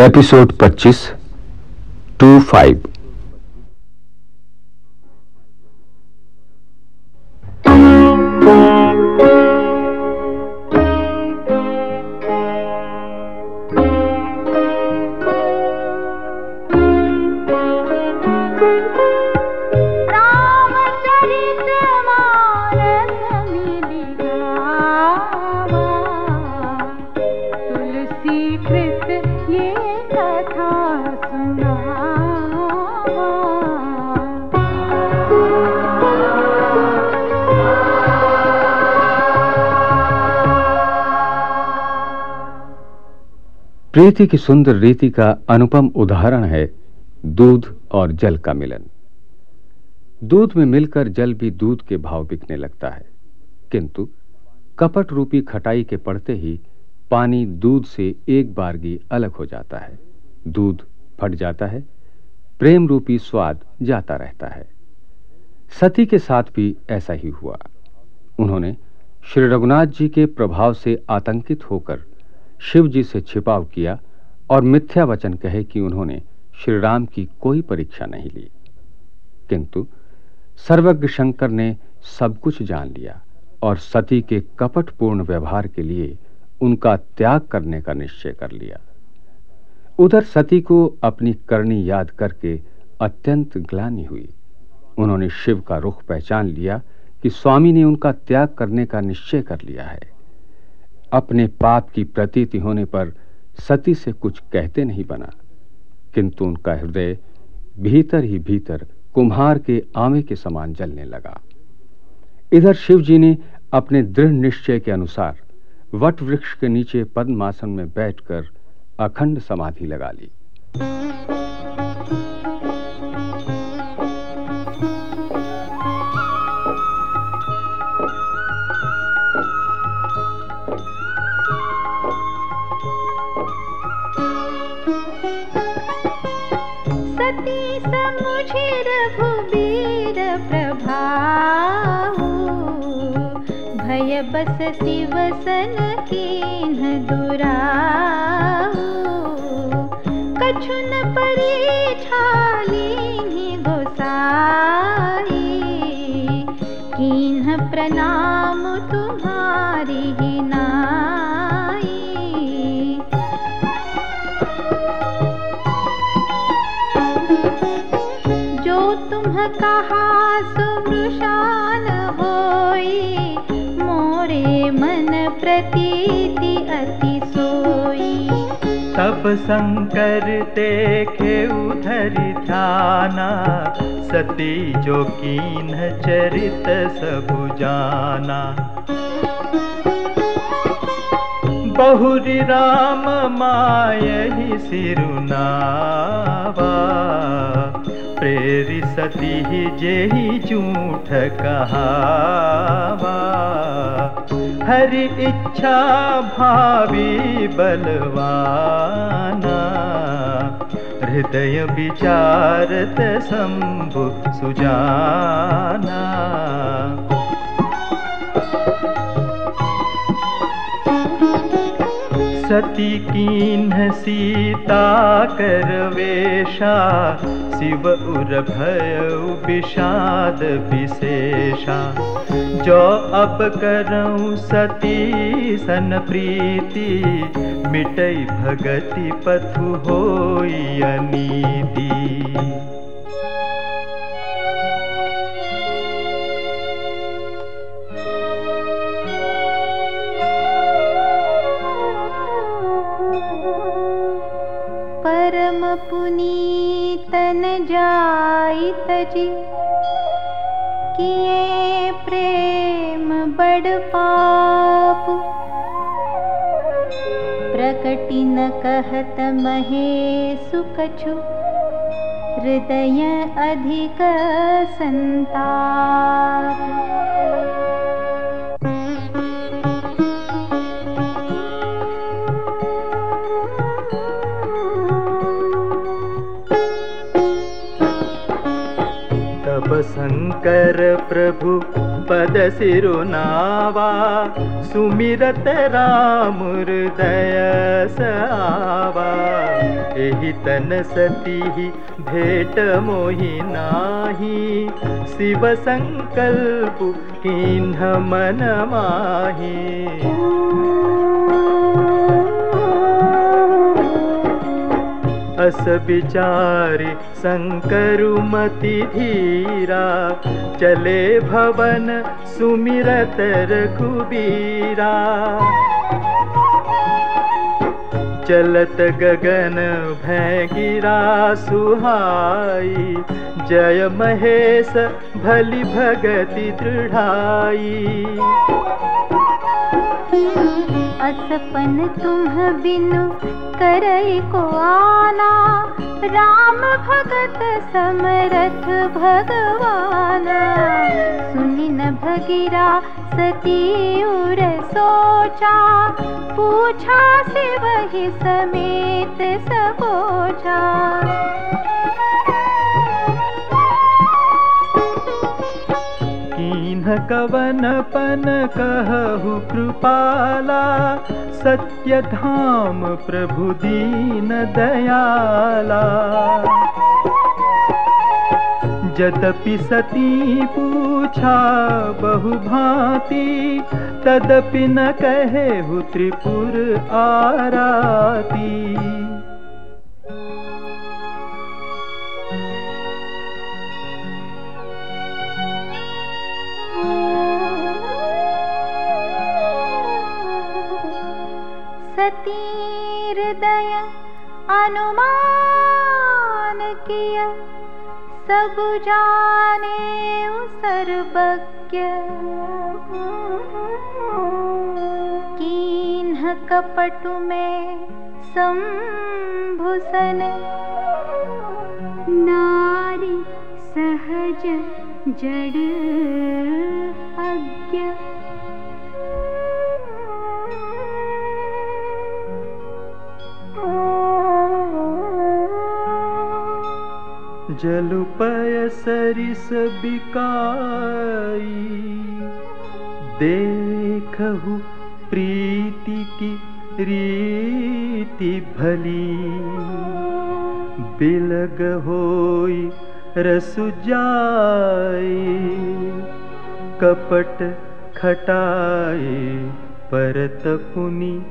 Episode 25 two five प्रीति की सुंदर रीति का अनुपम उदाहरण है दूध और जल का मिलन। दूध में मिलकर जल भी दूध के भाव बिकने लगता है। किंतु कपट रूपी खटाई के पड़ते ही पानी दूध से एक बारगी अलग हो जाता है। दूध फट जाता है, प्रेम रूपी स्वाद जाता रहता है। सती के साथ भी ऐसा ही हुआ। उन्होंने श्री रघुनाथ जी के प्रभाव से आतंकित होकर शिव जी से छिपाव किया और मिथ्या वचन कहे कि उन्होंने श्री राम की कोई परीक्षा नहीं ली। किंतु सर्वज्ञ शंकर ने सब कुछ जान लिया और सती के कपटपूर्ण व्यवहार के लिए उनका त्याग करने का निश्चय कर लिया। उधर सती को अपनी करनी याद करके अत्यंत ग्लानि हुई। उन्होंने शिव का रुख पहचान लिया कि स्वामी ने उनका त्याग करने का निश्चय कर लिया है। अपने पाप की प्रतीति होने पर सती से कुछ कहते नहीं बना। किंतु उनका हृदय भीतर ही भीतर कुम्हार के आमे के समान जलने लगा। इधर शिव जी ने अपने दृढ़ निश्चय के अनुसार वट वृक्ष के नीचे पद्मासन में बैठकर अखंड समाधि लगा ली। भय बस शिवसन कीन दुराऊ न परी छाली गोसाई। कीन प्रणाम तुम्हारी जो तुम कहा सुमृशान होई मोरे मन प्रतीति अति सोई। तब शंकर देखे उधर ध्याना सती जो कीन चरित सब जाना। बहुरी राम माय ही सिरुनावा प्रेरि सती जेहि झूठ कहावा। हरि इच्छा भावी बलवाना। हृदय विचारत शंभु सुजाना। सती कीन सीता, करवेशा, शिव उर भय विषाद विशेषा। जो अब करऊँ सती, सन प्रीति, मिटई भगति पथु होई अनीति। किए प्रेम बड़ पाप। प्रकटि न कहत महे सुकछु। हृदय अधिक संताप कर प्रभु पद सिरुनावा सुमिरत राम हृदय सावा एहि तन सती भेट मोहि नाही शिव संकल्प किन्ह मन माही विचारि शङ्करुमति धीरा चले भवन सुमिरत रघुबीरा। चलत गगन भैगिरा सुहाई जय महेश भली भगति दृढ़ाई। असपन तुम बिनु करई को आना राम भगत समरथ भगवाना। सुनि न भगिरा सती उर सोचा। पूछा से वही समेत सबोचा कवन पन कहु कृपाला सत्य धाम प्रभु दीन दयाला। यद्यपि सती पूछा बहु भांति तदपि न कहे त्रिपुर आराती अनुमान किया सब जाने सर्वज्ञ। कीन्ह कपटु में संभुसन नारी सहज जड़ जलुपय सरिस बिकाई। देखहु प्रीति की रीति भली। बिलग होई रसु जाई। कपट खटाई परत पुनी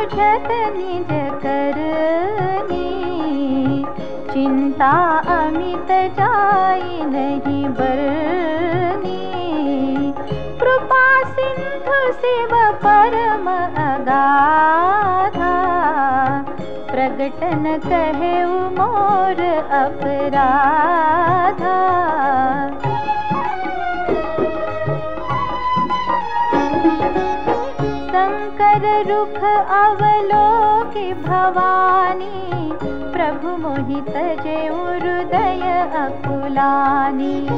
समुझत निज करनी चिंता अमित जाय नहीं बरनी। कृपा सिंधु शिव परम अगाधा प्रगटन कहे मोर अपराधा अवलोकि भवानी, प्रभु मोहित जे हृदय अकुलानी।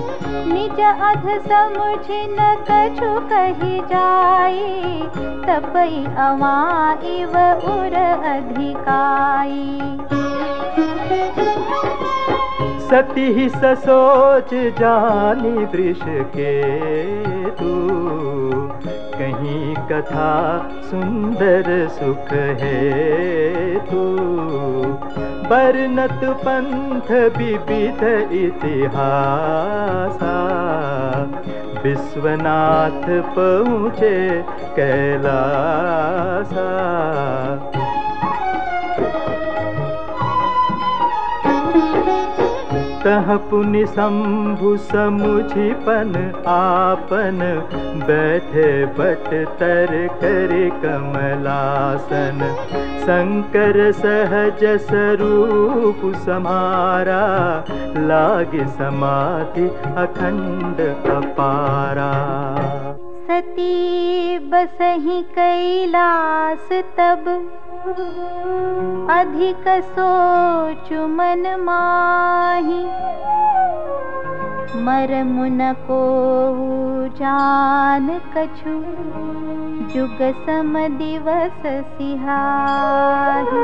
निज अध समुझ न कछु कही जाई, तपई अवा इव उर अधिकाई। सती ससोच जानी वृष के। कथा सुंदर सुख है तू वर्णत पंथ विविध इतिहास। विश्वनाथ पहुँचे कैलासा। तह पुनि शंभु समुझिपन आपन बैठे बट तर कर कमलासन। स्वरूप समारा लाग समाधि अखंड अपारा। सती बसही कैलास तब अधिक सोच मन माही। मरमुन को जान कछु। जुग सम दिवस सिहाहि